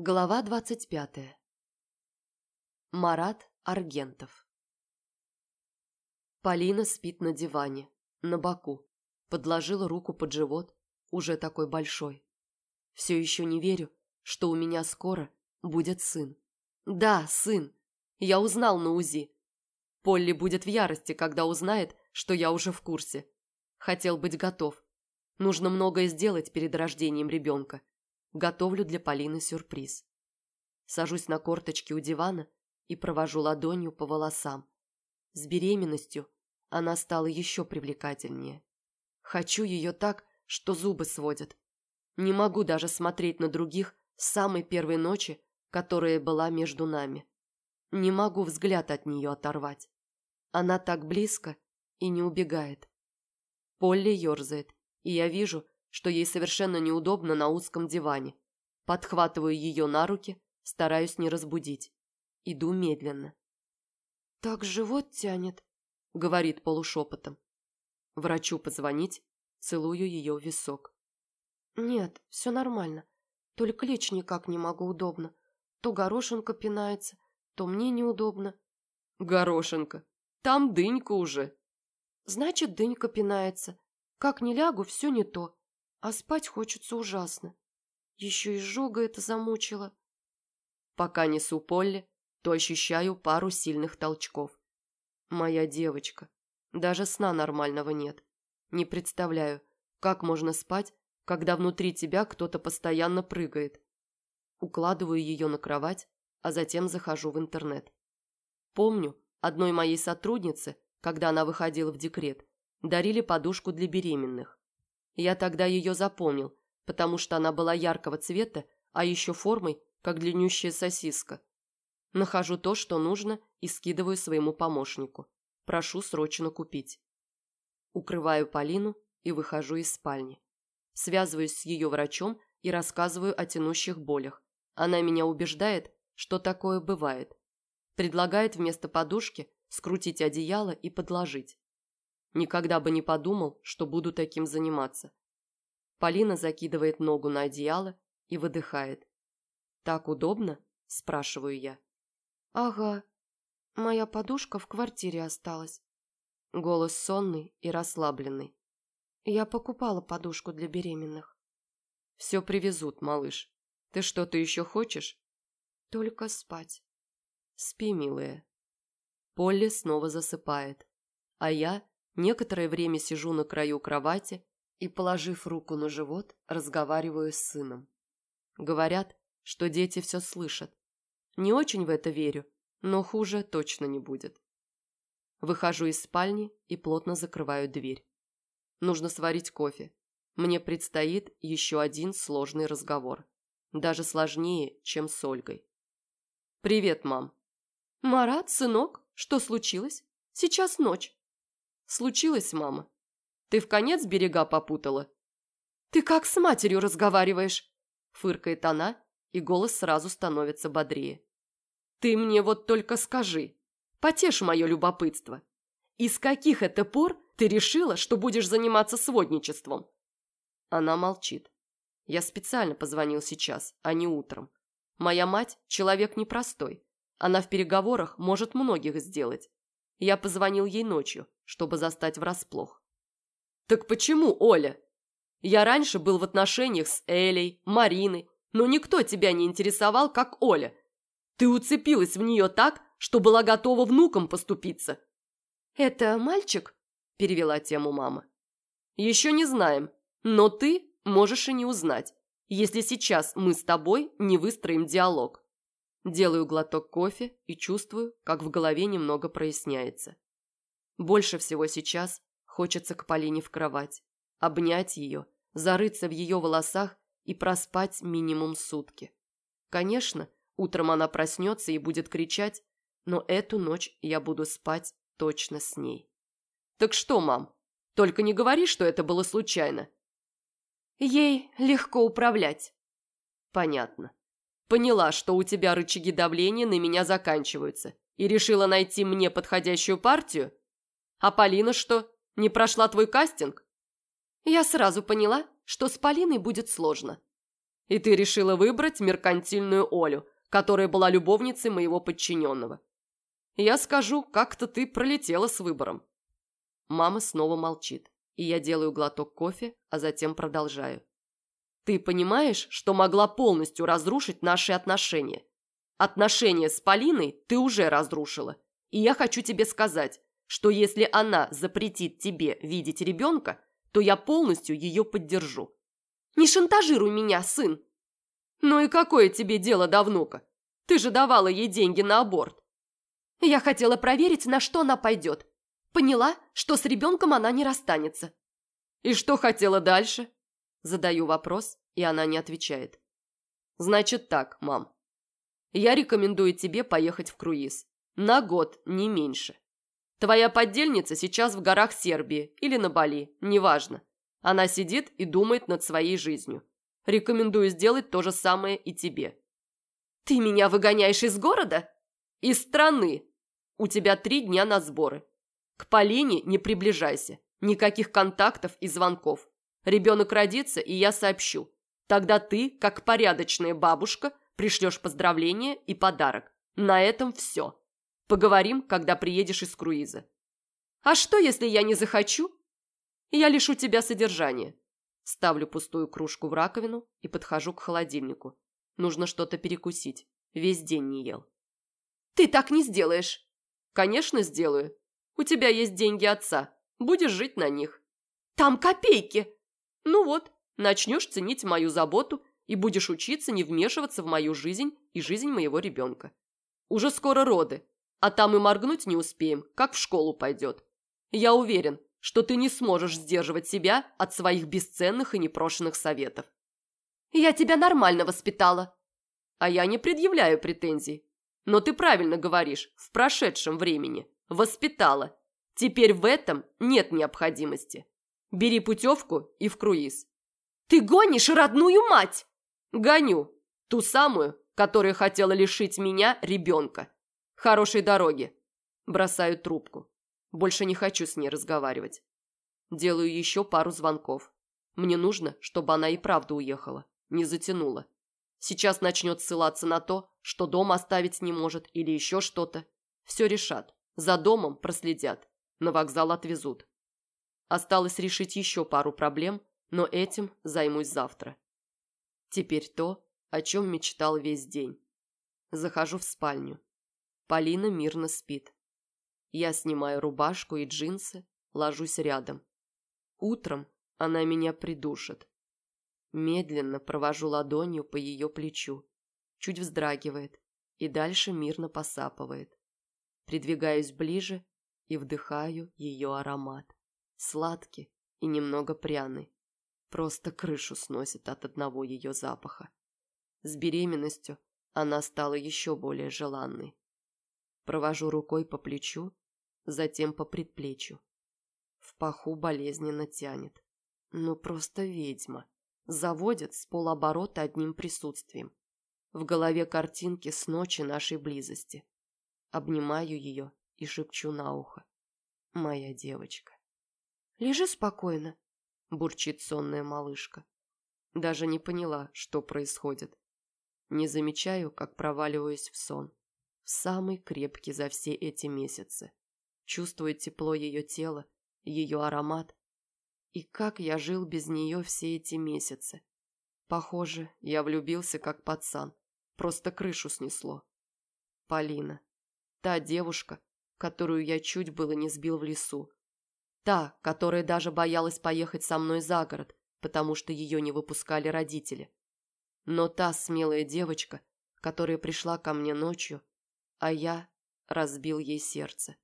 Глава двадцать пятая. Марат Аргентов. Полина спит на диване, на боку, подложила руку под живот, уже такой большой. Все еще не верю, что у меня скоро будет сын. Да, сын. Я узнал на УЗИ. Полли будет в ярости, когда узнает, что я уже в курсе. Хотел быть готов. Нужно многое сделать перед рождением ребенка. Готовлю для Полины сюрприз. Сажусь на корточки у дивана и провожу ладонью по волосам. С беременностью она стала еще привлекательнее. Хочу ее так, что зубы сводят. Не могу даже смотреть на других с самой первой ночи, которая была между нами. Не могу взгляд от нее оторвать. Она так близко и не убегает. Полли ерзает, и я вижу, что ей совершенно неудобно на узком диване. Подхватываю ее на руки, стараюсь не разбудить. Иду медленно. «Так живот тянет», — говорит полушепотом. Врачу позвонить, целую ее в висок. «Нет, все нормально. Только лечь никак не могу удобно. То горошинка пинается, то мне неудобно». «Горошинка? Там дынька уже». «Значит, дынька пинается. Как не лягу, все не то. А спать хочется ужасно. Еще и жога это замучила. Пока несу Полли, то ощущаю пару сильных толчков. Моя девочка. Даже сна нормального нет. Не представляю, как можно спать, когда внутри тебя кто-то постоянно прыгает. Укладываю ее на кровать, а затем захожу в интернет. Помню, одной моей сотруднице, когда она выходила в декрет, дарили подушку для беременных. Я тогда ее запомнил, потому что она была яркого цвета, а еще формой, как длиннющая сосиска. Нахожу то, что нужно, и скидываю своему помощнику. Прошу срочно купить. Укрываю Полину и выхожу из спальни. Связываюсь с ее врачом и рассказываю о тянущих болях. Она меня убеждает, что такое бывает. Предлагает вместо подушки скрутить одеяло и подложить. Никогда бы не подумал, что буду таким заниматься. Полина закидывает ногу на одеяло и выдыхает. «Так удобно?» – спрашиваю я. «Ага. Моя подушка в квартире осталась». Голос сонный и расслабленный. «Я покупала подушку для беременных». «Все привезут, малыш. Ты что-то еще хочешь?» «Только спать». «Спи, милая». Полли снова засыпает, а я Некоторое время сижу на краю кровати и, положив руку на живот, разговариваю с сыном. Говорят, что дети все слышат. Не очень в это верю, но хуже точно не будет. Выхожу из спальни и плотно закрываю дверь. Нужно сварить кофе. Мне предстоит еще один сложный разговор. Даже сложнее, чем с Ольгой. «Привет, мам». «Марат, сынок, что случилось? Сейчас ночь. Случилось, мама. Ты в конец берега попутала? Ты как с матерью разговариваешь? Фыркает она, и голос сразу становится бодрее. Ты мне вот только скажи, потешь мое любопытство. Из каких это пор ты решила, что будешь заниматься сводничеством? Она молчит. Я специально позвонил сейчас, а не утром. Моя мать – человек непростой. Она в переговорах может многих сделать. Я позвонил ей ночью, чтобы застать врасплох. «Так почему, Оля? Я раньше был в отношениях с Элей, Мариной, но никто тебя не интересовал, как Оля. Ты уцепилась в нее так, что была готова внукам поступиться». «Это мальчик?» – перевела тему мама. «Еще не знаем, но ты можешь и не узнать, если сейчас мы с тобой не выстроим диалог». Делаю глоток кофе и чувствую, как в голове немного проясняется. Больше всего сейчас хочется к Полине в кровать, обнять ее, зарыться в ее волосах и проспать минимум сутки. Конечно, утром она проснется и будет кричать, но эту ночь я буду спать точно с ней. Так что, мам, только не говори, что это было случайно. Ей легко управлять. Понятно. Поняла, что у тебя рычаги давления на меня заканчиваются, и решила найти мне подходящую партию? А Полина что, не прошла твой кастинг? Я сразу поняла, что с Полиной будет сложно. И ты решила выбрать меркантильную Олю, которая была любовницей моего подчиненного. Я скажу, как-то ты пролетела с выбором. Мама снова молчит, и я делаю глоток кофе, а затем продолжаю. Ты понимаешь, что могла полностью разрушить наши отношения? Отношения с Полиной ты уже разрушила. И я хочу тебе сказать, что если она запретит тебе видеть ребенка, то я полностью ее поддержу. Не шантажируй меня, сын. Ну и какое тебе дело до внука? Ты же давала ей деньги на аборт. Я хотела проверить, на что она пойдет. Поняла, что с ребенком она не расстанется. И что хотела дальше? Задаю вопрос, и она не отвечает. Значит так, мам. Я рекомендую тебе поехать в круиз. На год, не меньше. Твоя поддельница сейчас в горах Сербии или на Бали, неважно. Она сидит и думает над своей жизнью. Рекомендую сделать то же самое и тебе. Ты меня выгоняешь из города? Из страны. У тебя три дня на сборы. К Полине не приближайся. Никаких контактов и звонков. Ребенок родится, и я сообщу. Тогда ты, как порядочная бабушка, пришлешь поздравление и подарок. На этом все. Поговорим, когда приедешь из круиза. А что, если я не захочу? Я лишу тебя содержания. Ставлю пустую кружку в раковину и подхожу к холодильнику. Нужно что-то перекусить. Весь день не ел. Ты так не сделаешь. Конечно, сделаю. У тебя есть деньги отца. Будешь жить на них. Там копейки. Ну вот, начнешь ценить мою заботу и будешь учиться не вмешиваться в мою жизнь и жизнь моего ребенка. Уже скоро роды, а там и моргнуть не успеем, как в школу пойдет. Я уверен, что ты не сможешь сдерживать себя от своих бесценных и непрошенных советов. Я тебя нормально воспитала. А я не предъявляю претензий. Но ты правильно говоришь, в прошедшем времени. Воспитала. Теперь в этом нет необходимости. Бери путевку и в круиз. Ты гонишь родную мать! Гоню. Ту самую, которая хотела лишить меня ребенка. Хорошей дороги. Бросаю трубку. Больше не хочу с ней разговаривать. Делаю еще пару звонков. Мне нужно, чтобы она и правда уехала. Не затянула. Сейчас начнет ссылаться на то, что дом оставить не может или еще что-то. Все решат. За домом проследят. На вокзал отвезут. Осталось решить еще пару проблем, но этим займусь завтра. Теперь то, о чем мечтал весь день. Захожу в спальню. Полина мирно спит. Я снимаю рубашку и джинсы, ложусь рядом. Утром она меня придушит. Медленно провожу ладонью по ее плечу. Чуть вздрагивает и дальше мирно посапывает. Придвигаюсь ближе и вдыхаю ее аромат. Сладкий и немного пряный. Просто крышу сносит от одного ее запаха. С беременностью она стала еще более желанной. Провожу рукой по плечу, затем по предплечью. В паху болезненно тянет. Ну просто ведьма. Заводит с полоборота одним присутствием. В голове картинки с ночи нашей близости. Обнимаю ее и шепчу на ухо. Моя девочка. Лежи спокойно, бурчит сонная малышка. Даже не поняла, что происходит. Не замечаю, как проваливаюсь в сон. В самый крепкий за все эти месяцы. Чувствую тепло ее тела, ее аромат. И как я жил без нее все эти месяцы. Похоже, я влюбился как пацан. Просто крышу снесло. Полина. Та девушка, которую я чуть было не сбил в лесу. Та, которая даже боялась поехать со мной за город, потому что ее не выпускали родители. Но та смелая девочка, которая пришла ко мне ночью, а я разбил ей сердце.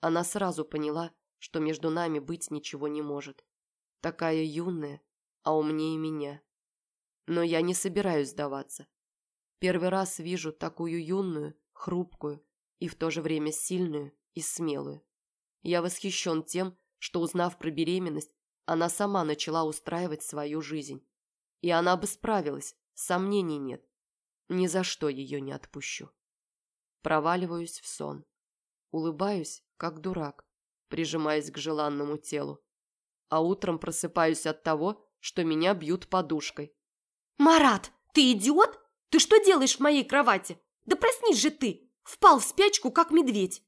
Она сразу поняла, что между нами быть ничего не может. Такая юная, а умнее меня. Но я не собираюсь сдаваться. Первый раз вижу такую юную, хрупкую и в то же время сильную и смелую. Я восхищен тем, что, узнав про беременность, она сама начала устраивать свою жизнь. И она бы справилась, сомнений нет. Ни за что ее не отпущу. Проваливаюсь в сон. Улыбаюсь, как дурак, прижимаясь к желанному телу. А утром просыпаюсь от того, что меня бьют подушкой. «Марат!» Ты идиот? Ты что делаешь в моей кровати? Да проснись же ты! Впал в спячку, как медведь!»